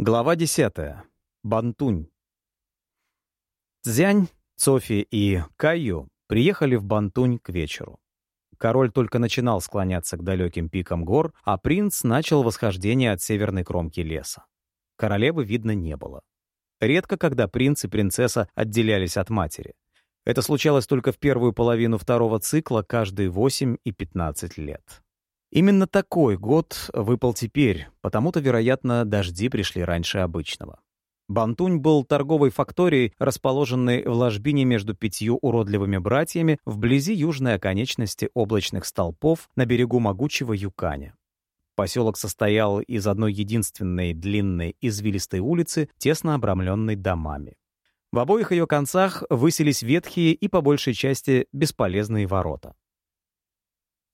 Глава 10. Бантунь. Цзянь, Цофи и Кайю приехали в Бантунь к вечеру. Король только начинал склоняться к далеким пикам гор, а принц начал восхождение от северной кромки леса. Королевы видно не было. Редко, когда принц и принцесса отделялись от матери. Это случалось только в первую половину второго цикла каждые 8 и 15 лет. Именно такой год выпал теперь, потому-то, вероятно, дожди пришли раньше обычного. Бантунь был торговой факторией, расположенной в ложбине между пятью уродливыми братьями вблизи южной оконечности облачных столпов на берегу могучего Юканя. Поселок состоял из одной единственной длинной извилистой улицы, тесно обрамленной домами. В обоих ее концах высились ветхие и, по большей части, бесполезные ворота.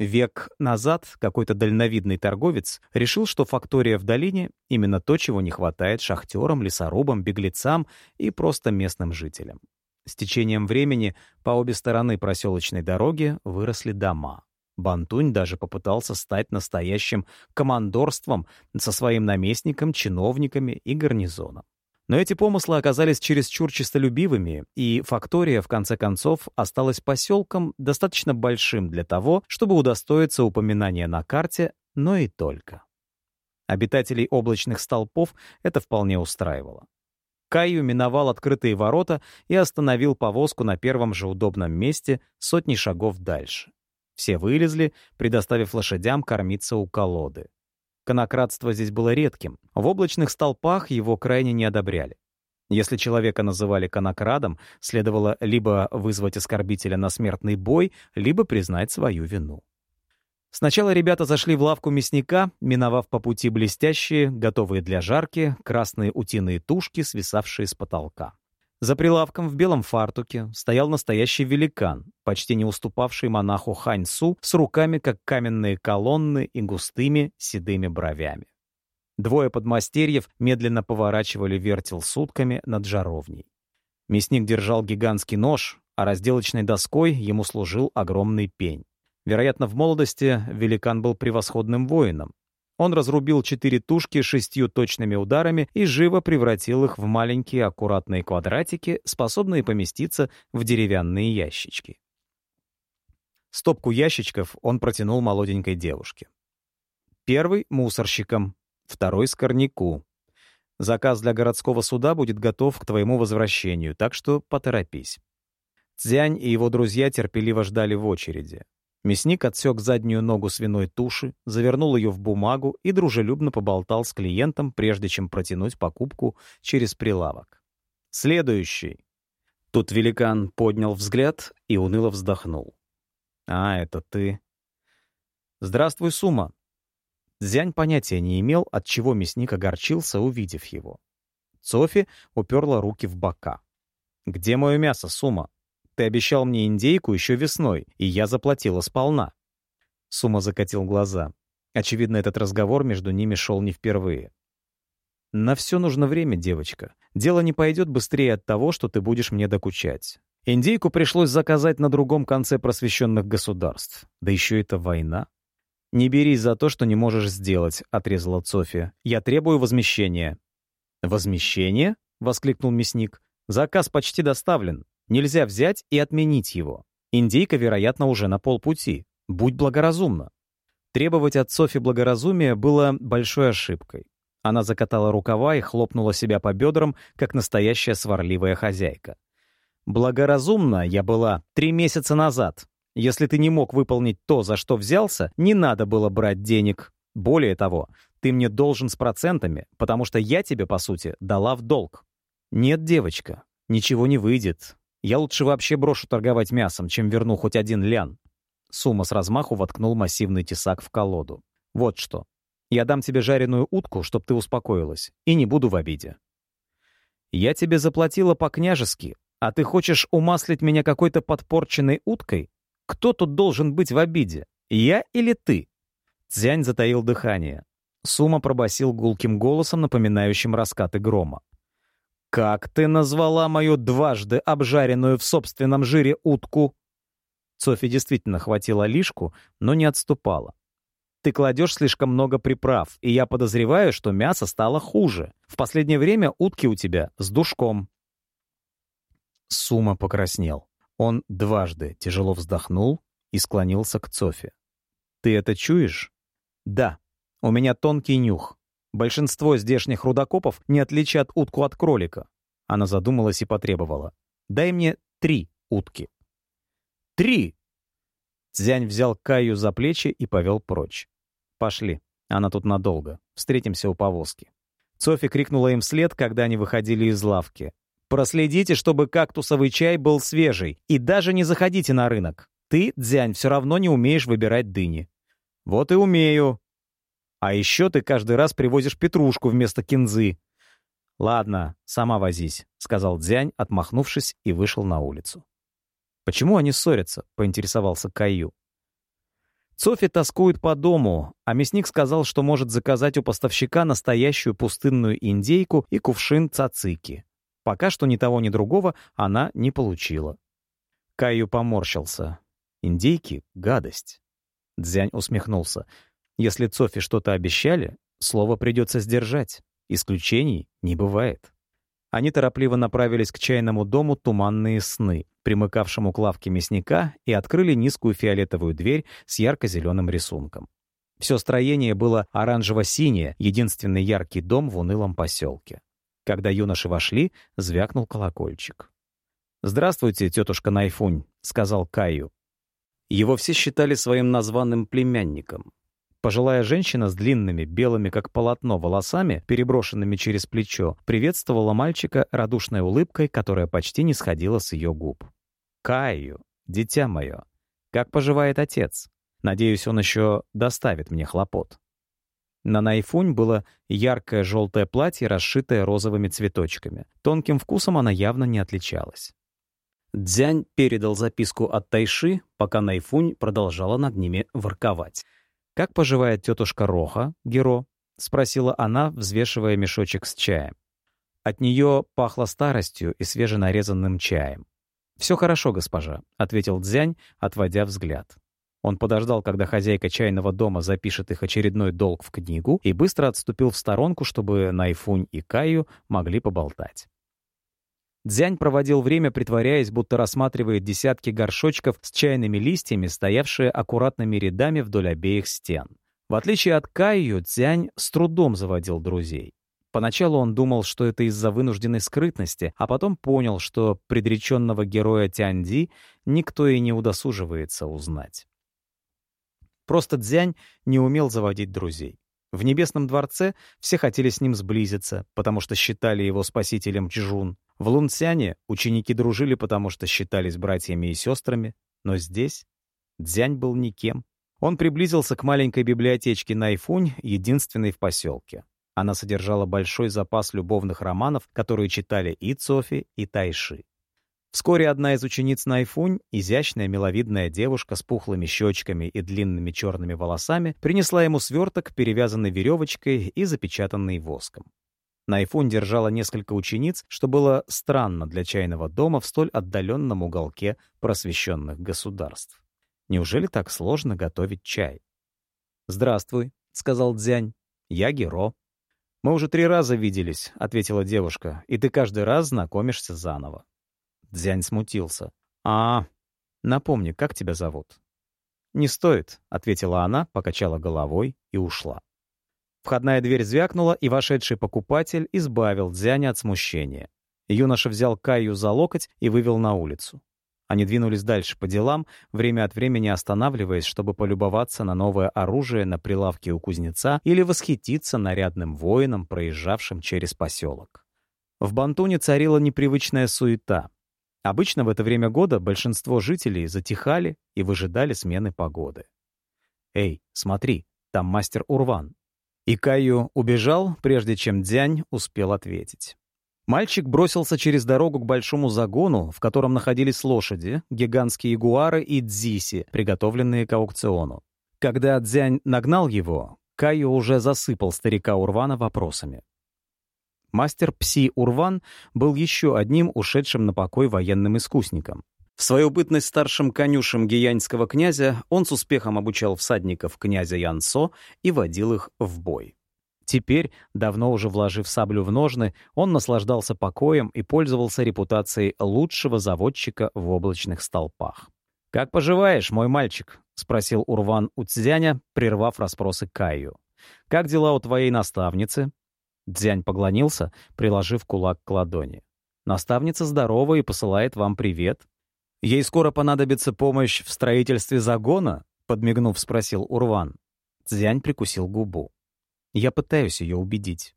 Век назад какой-то дальновидный торговец решил, что фактория в долине — именно то, чего не хватает шахтерам, лесорубам, беглецам и просто местным жителям. С течением времени по обе стороны проселочной дороги выросли дома. Бантунь даже попытался стать настоящим командорством со своим наместником, чиновниками и гарнизоном. Но эти помыслы оказались чересчур честолюбивыми, и фактория, в конце концов, осталась поселком достаточно большим для того, чтобы удостоиться упоминания на карте, но и только. Обитателей облачных столпов это вполне устраивало. Каю миновал открытые ворота и остановил повозку на первом же удобном месте сотни шагов дальше. Все вылезли, предоставив лошадям кормиться у колоды. Конократство здесь было редким. В облачных столпах его крайне не одобряли. Если человека называли конокрадом, следовало либо вызвать оскорбителя на смертный бой, либо признать свою вину. Сначала ребята зашли в лавку мясника, миновав по пути блестящие, готовые для жарки, красные утиные тушки, свисавшие с потолка. За прилавком в белом фартуке стоял настоящий великан, почти не уступавший монаху Ханьсу, с руками, как каменные колонны и густыми седыми бровями. Двое подмастерьев медленно поворачивали вертел сутками над жаровней. Мясник держал гигантский нож, а разделочной доской ему служил огромный пень. Вероятно, в молодости великан был превосходным воином, он разрубил четыре тушки шестью точными ударами и живо превратил их в маленькие аккуратные квадратики, способные поместиться в деревянные ящички. Стопку ящичков он протянул молоденькой девушке. Первый — мусорщикам, второй — скорняку. Заказ для городского суда будет готов к твоему возвращению, так что поторопись. Цзянь и его друзья терпеливо ждали в очереди. Мясник отсек заднюю ногу свиной туши, завернул ее в бумагу и дружелюбно поболтал с клиентом, прежде чем протянуть покупку через прилавок. «Следующий». Тут великан поднял взгляд и уныло вздохнул. «А, это ты». «Здравствуй, Сума». Зянь понятия не имел, от чего мясник огорчился, увидев его. Софи уперла руки в бока. «Где мое мясо, Сума?» Ты обещал мне индейку еще весной, и я заплатила сполна». Сума закатил глаза. Очевидно, этот разговор между ними шел не впервые. «На все нужно время, девочка. Дело не пойдет быстрее от того, что ты будешь мне докучать. Индейку пришлось заказать на другом конце просвещенных государств. Да еще это война. «Не берись за то, что не можешь сделать», — отрезала София. «Я требую возмещения». «Возмещение?» — воскликнул мясник. «Заказ почти доставлен. Нельзя взять и отменить его. Индейка, вероятно, уже на полпути. Будь благоразумна. Требовать от Софи благоразумия было большой ошибкой. Она закатала рукава и хлопнула себя по бедрам, как настоящая сварливая хозяйка. «Благоразумна я была три месяца назад. Если ты не мог выполнить то, за что взялся, не надо было брать денег. Более того, ты мне должен с процентами, потому что я тебе, по сути, дала в долг». «Нет, девочка, ничего не выйдет. Я лучше вообще брошу торговать мясом, чем верну хоть один лян. Сума с размаху воткнул массивный тесак в колоду. Вот что. Я дам тебе жареную утку, чтоб ты успокоилась, и не буду в обиде. Я тебе заплатила по-княжески, а ты хочешь умаслить меня какой-то подпорченной уткой? Кто тут должен быть в обиде? Я или ты? Цзянь затаил дыхание. Сума пробасил гулким голосом, напоминающим раскаты грома. «Как ты назвала мою дважды обжаренную в собственном жире утку?» Софи действительно хватила лишку, но не отступала. Ты кладешь слишком много приправ, и я подозреваю, что мясо стало хуже. В последнее время утки у тебя с душком». Сума покраснел. Он дважды тяжело вздохнул и склонился к Цофе. «Ты это чуешь?» «Да. У меня тонкий нюх. Большинство здешних рудокопов не отличат утку от кролика». Она задумалась и потребовала. «Дай мне три утки». «Три!» Цзянь взял Каю за плечи и повел прочь. «Пошли. Она тут надолго. Встретимся у повозки». Софи крикнула им вслед, когда они выходили из лавки. «Проследите, чтобы кактусовый чай был свежий, и даже не заходите на рынок. Ты, Дзянь, все равно не умеешь выбирать дыни». «Вот и умею». «А еще ты каждый раз привозишь петрушку вместо кинзы». «Ладно, сама возись», — сказал Дзянь, отмахнувшись, и вышел на улицу. «Почему они ссорятся?» — поинтересовался Каю. Софи тоскует по дому, а мясник сказал, что может заказать у поставщика настоящую пустынную индейку и кувшин цацики. Пока что ни того, ни другого она не получила. Каю поморщился. Индейки — гадость. Дзянь усмехнулся. Если Софи что-то обещали, слово придется сдержать. Исключений не бывает. Они торопливо направились к чайному дому «Туманные сны», примыкавшему к лавке мясника, и открыли низкую фиолетовую дверь с ярко-зеленым рисунком. Все строение было оранжево-синее, единственный яркий дом в унылом поселке. Когда юноши вошли, звякнул колокольчик. «Здравствуйте, тетушка Найфунь», — сказал Каю. Его все считали своим названным племянником. Пожилая женщина с длинными, белыми как полотно, волосами, переброшенными через плечо, приветствовала мальчика радушной улыбкой, которая почти не сходила с ее губ. «Каю, дитя мое, как поживает отец? Надеюсь, он еще доставит мне хлопот». На Найфунь было яркое желтое платье, расшитое розовыми цветочками. Тонким вкусом она явно не отличалась. Дзянь передал записку от Тайши, пока Найфунь продолжала над ними ворковать. «Как поживает тетушка Роха, Геро?» — спросила она, взвешивая мешочек с чаем. От нее пахло старостью и свеженарезанным чаем. «Все хорошо, госпожа», — ответил Дзянь, отводя взгляд. Он подождал, когда хозяйка чайного дома запишет их очередной долг в книгу, и быстро отступил в сторонку, чтобы Найфунь и Каю могли поболтать. Дзянь проводил время, притворяясь, будто рассматривает десятки горшочков с чайными листьями, стоявшие аккуратными рядами вдоль обеих стен. В отличие от Кайю, Дзянь с трудом заводил друзей. Поначалу он думал, что это из-за вынужденной скрытности, а потом понял, что предреченного героя Тяньди никто и не удосуживается узнать. Просто Дзянь не умел заводить друзей. В Небесном дворце все хотели с ним сблизиться, потому что считали его спасителем Чжун. В Лунцяне ученики дружили, потому что считались братьями и сестрами, но здесь Дзянь был никем. Он приблизился к маленькой библиотечке Найфунь, единственной в поселке. Она содержала большой запас любовных романов, которые читали и Цофи, и Тайши. Вскоре одна из учениц Найфунь, изящная миловидная девушка с пухлыми щечками и длинными черными волосами, принесла ему сверток, перевязанный веревочкой и запечатанный воском. Найфун держала несколько учениц, что было странно для чайного дома в столь отдаленном уголке просвещенных государств. Неужели так сложно готовить чай? «Здравствуй», — сказал Дзянь. «Я Геро». «Мы уже три раза виделись», — ответила девушка, «и ты каждый раз знакомишься заново». Дзянь смутился. «А, напомни, как тебя зовут?» «Не стоит», — ответила она, покачала головой и ушла. Входная дверь звякнула, и вошедший покупатель избавил Дзяня от смущения. Юноша взял Каю за локоть и вывел на улицу. Они двинулись дальше по делам, время от времени останавливаясь, чтобы полюбоваться на новое оружие на прилавке у кузнеца или восхититься нарядным воином, проезжавшим через поселок. В Бантуне царила непривычная суета. Обычно в это время года большинство жителей затихали и выжидали смены погоды. «Эй, смотри, там мастер Урван», и Каю убежал, прежде чем Дзянь успел ответить. Мальчик бросился через дорогу к большому загону, в котором находились лошади, гигантские ягуары и дзиси, приготовленные к аукциону. Когда Дзянь нагнал его, Каю уже засыпал старика Урвана вопросами. Мастер Пси Урван был еще одним ушедшим на покой военным искусником. В свою бытность старшим конюшем гияньского князя он с успехом обучал всадников князя Янсо и водил их в бой. Теперь, давно уже вложив саблю в ножны, он наслаждался покоем и пользовался репутацией лучшего заводчика в облачных столпах. «Как поживаешь, мой мальчик?» — спросил Урван у Цзяня, прервав расспросы Каю. «Как дела у твоей наставницы?» Дзянь поклонился, приложив кулак к ладони. «Наставница здорова и посылает вам привет. Ей скоро понадобится помощь в строительстве загона?» — подмигнув, спросил Урван. Цзянь прикусил губу. «Я пытаюсь ее убедить».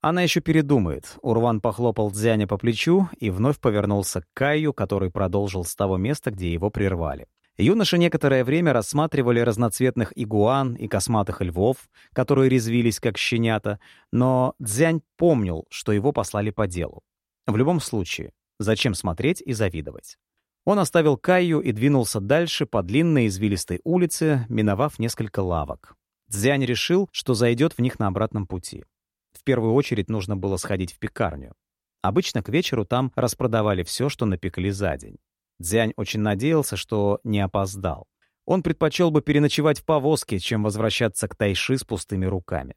Она еще передумает. Урван похлопал Дзяня по плечу и вновь повернулся к Каю, который продолжил с того места, где его прервали. Юноши некоторое время рассматривали разноцветных игуан и косматых львов, которые резвились как щенята, но Дзянь помнил, что его послали по делу. В любом случае, зачем смотреть и завидовать? Он оставил Кайю и двинулся дальше по длинной извилистой улице, миновав несколько лавок. Дзянь решил, что зайдет в них на обратном пути. В первую очередь нужно было сходить в пекарню. Обычно к вечеру там распродавали все, что напекли за день. Дзянь очень надеялся, что не опоздал. Он предпочел бы переночевать в повозке, чем возвращаться к Тайши с пустыми руками.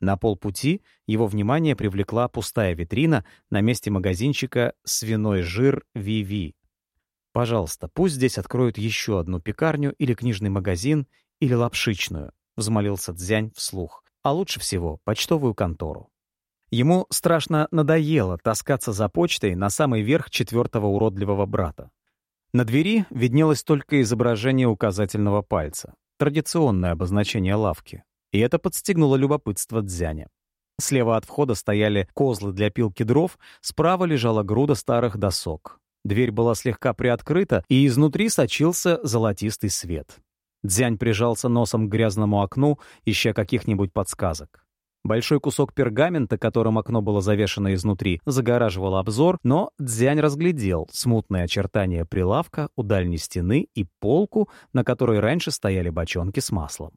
На полпути его внимание привлекла пустая витрина на месте магазинчика «Свиной жир Виви», «Пожалуйста, пусть здесь откроют еще одну пекарню или книжный магазин, или лапшичную», — взмолился Дзянь вслух. «А лучше всего почтовую контору». Ему страшно надоело таскаться за почтой на самый верх четвертого уродливого брата. На двери виднелось только изображение указательного пальца, традиционное обозначение лавки. И это подстегнуло любопытство Дзяня. Слева от входа стояли козлы для пилки дров, справа лежала груда старых досок. Дверь была слегка приоткрыта, и изнутри сочился золотистый свет. Дзянь прижался носом к грязному окну, ища каких-нибудь подсказок. Большой кусок пергамента, которым окно было завешено изнутри, загораживал обзор, но Дзянь разглядел смутные очертания прилавка у дальней стены и полку, на которой раньше стояли бочонки с маслом.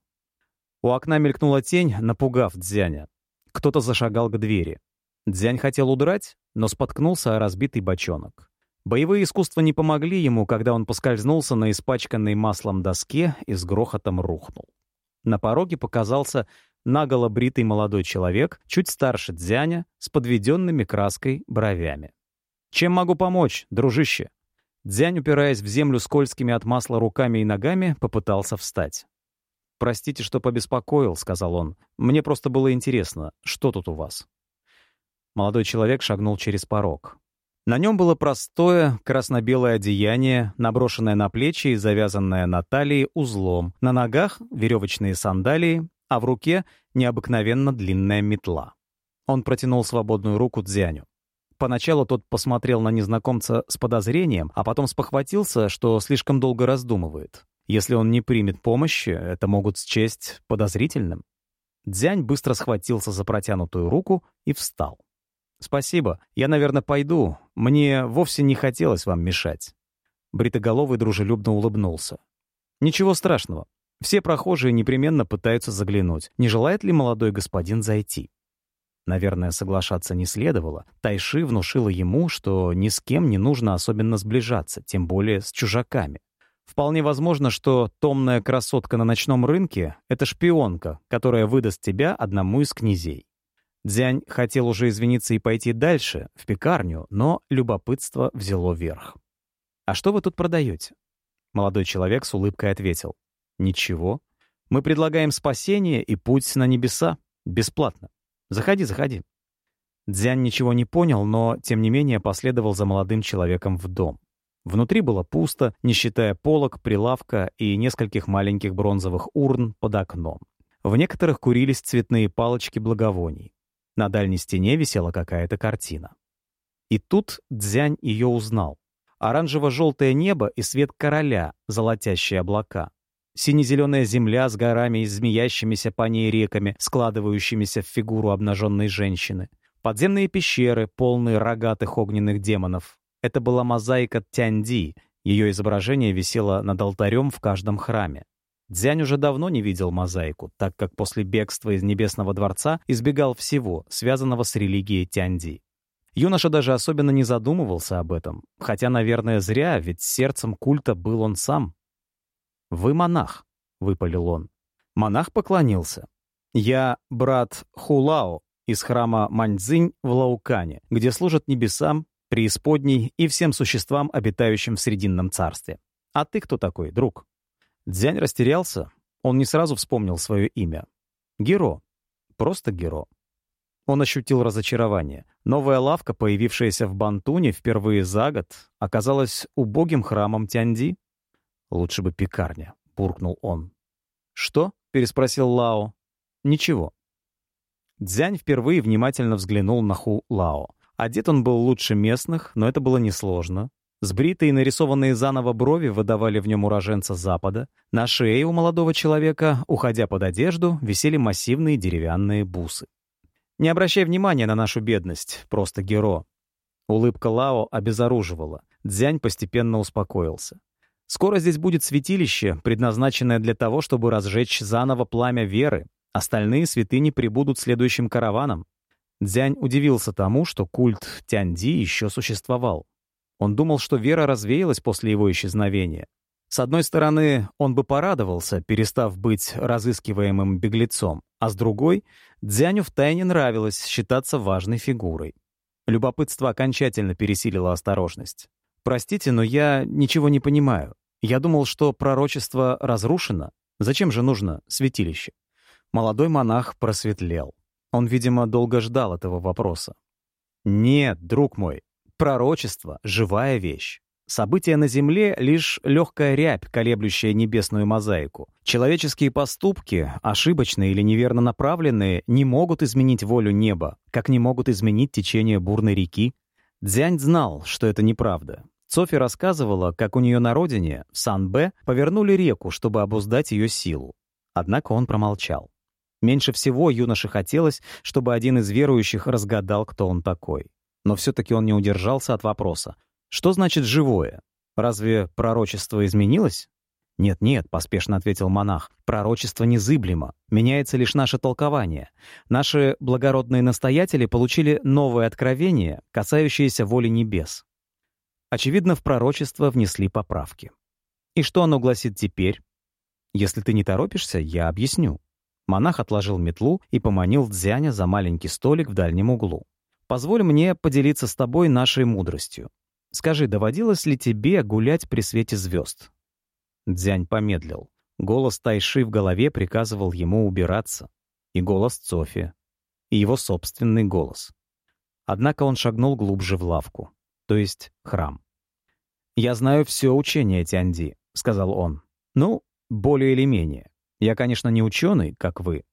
У окна мелькнула тень, напугав Дзяня. Кто-то зашагал к двери. Дзянь хотел удрать, но споткнулся о разбитый бочонок. Боевые искусства не помогли ему, когда он поскользнулся на испачканной маслом доске и с грохотом рухнул. На пороге показался наголо бритый молодой человек, чуть старше Дзяня, с подведенными краской бровями. «Чем могу помочь, дружище?» Дзянь, упираясь в землю скользкими от масла руками и ногами, попытался встать. «Простите, что побеспокоил», — сказал он. «Мне просто было интересно, что тут у вас?» Молодой человек шагнул через порог. На нем было простое красно-белое одеяние, наброшенное на плечи и завязанное на талии узлом, на ногах — веревочные сандалии, а в руке — необыкновенно длинная метла. Он протянул свободную руку Дзяню. Поначалу тот посмотрел на незнакомца с подозрением, а потом спохватился, что слишком долго раздумывает. Если он не примет помощи, это могут счесть подозрительным. Дзянь быстро схватился за протянутую руку и встал. «Спасибо. Я, наверное, пойду. Мне вовсе не хотелось вам мешать». Бритоголовый дружелюбно улыбнулся. «Ничего страшного. Все прохожие непременно пытаются заглянуть. Не желает ли молодой господин зайти?» Наверное, соглашаться не следовало. Тайши внушила ему, что ни с кем не нужно особенно сближаться, тем более с чужаками. Вполне возможно, что томная красотка на ночном рынке — это шпионка, которая выдаст тебя одному из князей. Дзянь хотел уже извиниться и пойти дальше, в пекарню, но любопытство взяло верх. «А что вы тут продаете?» Молодой человек с улыбкой ответил. «Ничего. Мы предлагаем спасение и путь на небеса. Бесплатно. Заходи, заходи». Дзянь ничего не понял, но, тем не менее, последовал за молодым человеком в дом. Внутри было пусто, не считая полок, прилавка и нескольких маленьких бронзовых урн под окном. В некоторых курились цветные палочки благовоний. На дальней стене висела какая-то картина. И тут Дзянь ее узнал. Оранжево-желтое небо и свет короля, золотящие облака. Сине-зеленая земля с горами и змеящимися по ней реками, складывающимися в фигуру обнаженной женщины. Подземные пещеры, полные рогатых огненных демонов. Это была мозаика Тяньди. Ее изображение висело над алтарем в каждом храме. Дзянь уже давно не видел мозаику, так как после бегства из Небесного дворца избегал всего, связанного с религией Тяньди. Юноша даже особенно не задумывался об этом, хотя, наверное, зря, ведь сердцем культа был он сам. «Вы монах», — выпалил он. Монах поклонился. «Я брат Хулао из храма Маньцзинь в Лаукане, где служат небесам, преисподней и всем существам, обитающим в Срединном царстве. А ты кто такой, друг?» Дзянь растерялся. Он не сразу вспомнил свое имя. Геро. Просто Геро. Он ощутил разочарование. Новая лавка, появившаяся в Бантуне впервые за год, оказалась убогим храмом Тяньди. «Лучше бы пекарня», — буркнул он. «Что?» — переспросил Лао. «Ничего». Дзянь впервые внимательно взглянул на Ху Лао. Одет он был лучше местных, но это было несложно. Сбритые и нарисованные заново брови выдавали в нем уроженца Запада. На шее у молодого человека, уходя под одежду, висели массивные деревянные бусы. Не обращай внимания на нашу бедность, просто геро. Улыбка Лао обезоруживала. Дзянь постепенно успокоился. Скоро здесь будет святилище, предназначенное для того, чтобы разжечь заново пламя веры. Остальные святыни прибудут следующим караваном. Дзянь удивился тому, что культ Тяньди еще существовал. Он думал, что вера развеялась после его исчезновения. С одной стороны, он бы порадовался, перестав быть разыскиваемым беглецом, а с другой, Дзяню втайне нравилось считаться важной фигурой. Любопытство окончательно пересилило осторожность. «Простите, но я ничего не понимаю. Я думал, что пророчество разрушено. Зачем же нужно святилище?» Молодой монах просветлел. Он, видимо, долго ждал этого вопроса. «Нет, друг мой, пророчество — живая вещь. События на Земле — лишь легкая рябь, колеблющая небесную мозаику. Человеческие поступки, ошибочные или неверно направленные, не могут изменить волю неба, как не могут изменить течение бурной реки. Дзянь знал, что это неправда. Софи рассказывала, как у нее на родине, в Сан-Бе, повернули реку, чтобы обуздать ее силу. Однако он промолчал. Меньше всего юноше хотелось, чтобы один из верующих разгадал, кто он такой. Но все-таки он не удержался от вопроса. Что значит «живое»? Разве пророчество изменилось? «Нет-нет», — поспешно ответил монах, — «пророчество незыблемо, меняется лишь наше толкование. Наши благородные настоятели получили новое откровение, касающееся воли небес». Очевидно, в пророчество внесли поправки. И что оно гласит теперь? Если ты не торопишься, я объясню. Монах отложил метлу и поманил Дзяня за маленький столик в дальнем углу. «Позволь мне поделиться с тобой нашей мудростью. Скажи, доводилось ли тебе гулять при свете звезд?» Дзянь помедлил. Голос Тайши в голове приказывал ему убираться. И голос Цофи. И его собственный голос. Однако он шагнул глубже в лавку. То есть храм. «Я знаю все учение Тяньди», — сказал он. «Ну, более или менее. Я, конечно, не ученый, как вы».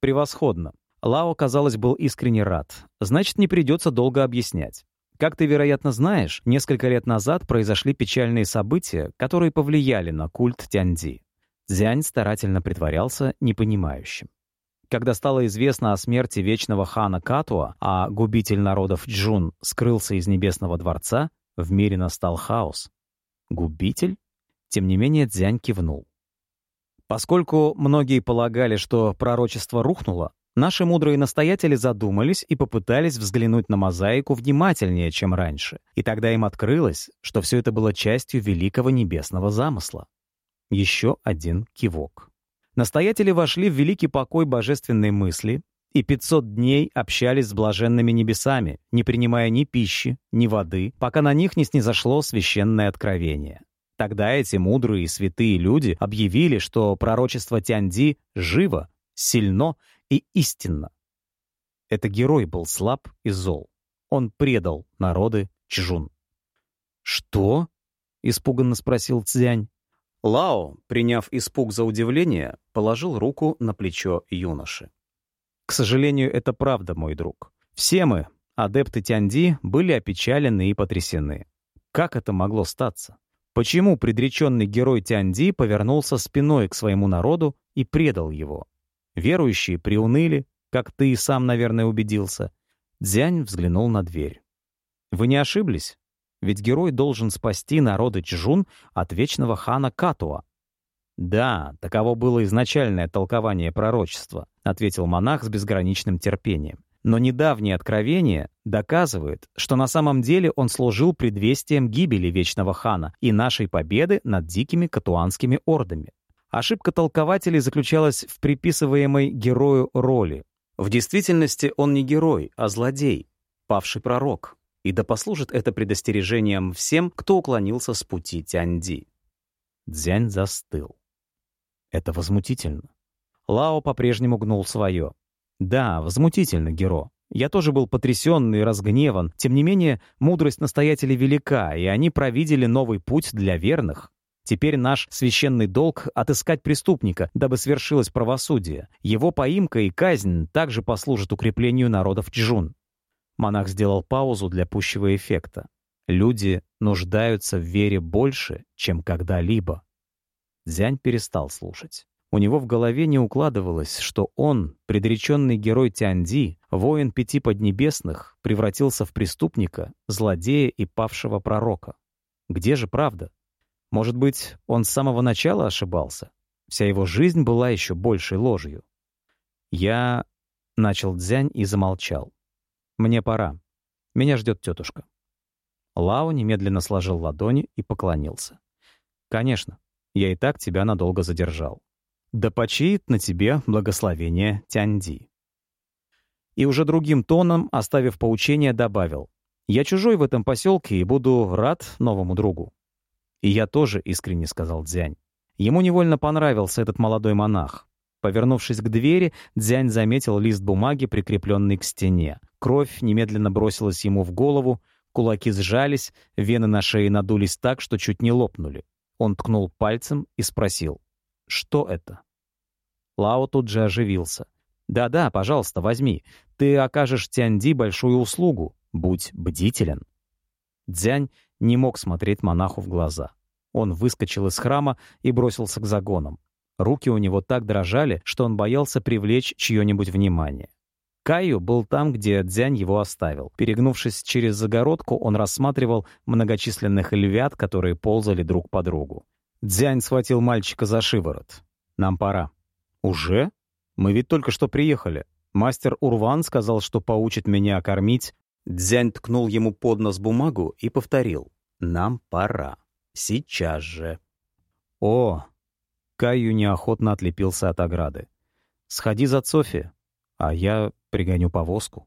«Превосходно». Лао, казалось, был искренне рад. Значит, не придется долго объяснять. Как ты, вероятно, знаешь, несколько лет назад произошли печальные события, которые повлияли на культ Тяньди. Дзянь старательно притворялся непонимающим. Когда стало известно о смерти вечного хана Катуа, а губитель народов Джун скрылся из Небесного дворца, в мире настал хаос. Губитель? Тем не менее, Дзянь кивнул. Поскольку многие полагали, что пророчество рухнуло, Наши мудрые настоятели задумались и попытались взглянуть на мозаику внимательнее, чем раньше. И тогда им открылось, что все это было частью великого небесного замысла. Еще один кивок. Настоятели вошли в великий покой божественной мысли и 500 дней общались с блаженными небесами, не принимая ни пищи, ни воды, пока на них не снизошло священное откровение. Тогда эти мудрые и святые люди объявили, что пророчество Тяньди живо, сильно и истинно. Это герой был слаб и зол. Он предал народы Чжун. «Что?» — испуганно спросил Цзянь. Лао, приняв испуг за удивление, положил руку на плечо юноши. «К сожалению, это правда, мой друг. Все мы, адепты Тяньди, были опечалены и потрясены. Как это могло статься? Почему предреченный герой Тяньди повернулся спиной к своему народу и предал его? Верующие приуныли, как ты и сам, наверное, убедился. Дзянь взглянул на дверь. Вы не ошиблись? Ведь герой должен спасти народы Чжун от вечного хана Катуа. «Да, таково было изначальное толкование пророчества», — ответил монах с безграничным терпением. Но недавнее откровение доказывает, что на самом деле он служил предвестием гибели Вечного Хана и нашей победы над дикими катуанскими ордами. Ошибка толкователей заключалась в приписываемой герою роли. В действительности он не герой, а злодей, павший пророк. И да послужит это предостережением всем, кто уклонился с пути Тяньди. Дзянь застыл. Это возмутительно. Лао по-прежнему гнул свое. Да, возмутительно, Геро. Я тоже был потрясен и разгневан. Тем не менее, мудрость настоятелей велика, и они провидели новый путь для верных. Теперь наш священный долг — отыскать преступника, дабы свершилось правосудие. Его поимка и казнь также послужат укреплению народов Чжун. Монах сделал паузу для пущего эффекта. Люди нуждаются в вере больше, чем когда-либо. Зянь перестал слушать. У него в голове не укладывалось, что он, предреченный герой Тяньди, воин пяти поднебесных, превратился в преступника, злодея и павшего пророка. Где же правда? Может быть, он с самого начала ошибался? Вся его жизнь была еще большей ложью. Я... — начал Дзянь и замолчал. «Мне пора. Меня ждет тетушка». Лао немедленно сложил ладони и поклонился. «Конечно, я и так тебя надолго задержал. Да почиет на тебе благословение Тяньди». И уже другим тоном, оставив поучение, добавил. «Я чужой в этом поселке и буду рад новому другу». «И я тоже», — искренне сказал Дзянь. Ему невольно понравился этот молодой монах. Повернувшись к двери, Дзянь заметил лист бумаги, прикрепленный к стене. Кровь немедленно бросилась ему в голову, кулаки сжались, вены на шее надулись так, что чуть не лопнули. Он ткнул пальцем и спросил, «Что это?» Лао тут же оживился. «Да-да, пожалуйста, возьми. Ты окажешь Тяньди большую услугу. Будь бдителен». Дзянь не мог смотреть монаху в глаза. Он выскочил из храма и бросился к загонам. Руки у него так дрожали, что он боялся привлечь чье-нибудь внимание. Каю был там, где Дзянь его оставил. Перегнувшись через загородку, он рассматривал многочисленных львят, которые ползали друг по другу. Дзянь схватил мальчика за шиворот. «Нам пора». «Уже? Мы ведь только что приехали. Мастер Урван сказал, что поучит меня кормить». Дзянь ткнул ему под нос бумагу и повторил. «Нам пора. Сейчас же». «О, Каю неохотно отлепился от ограды. «Сходи за Софи, а я пригоню повозку».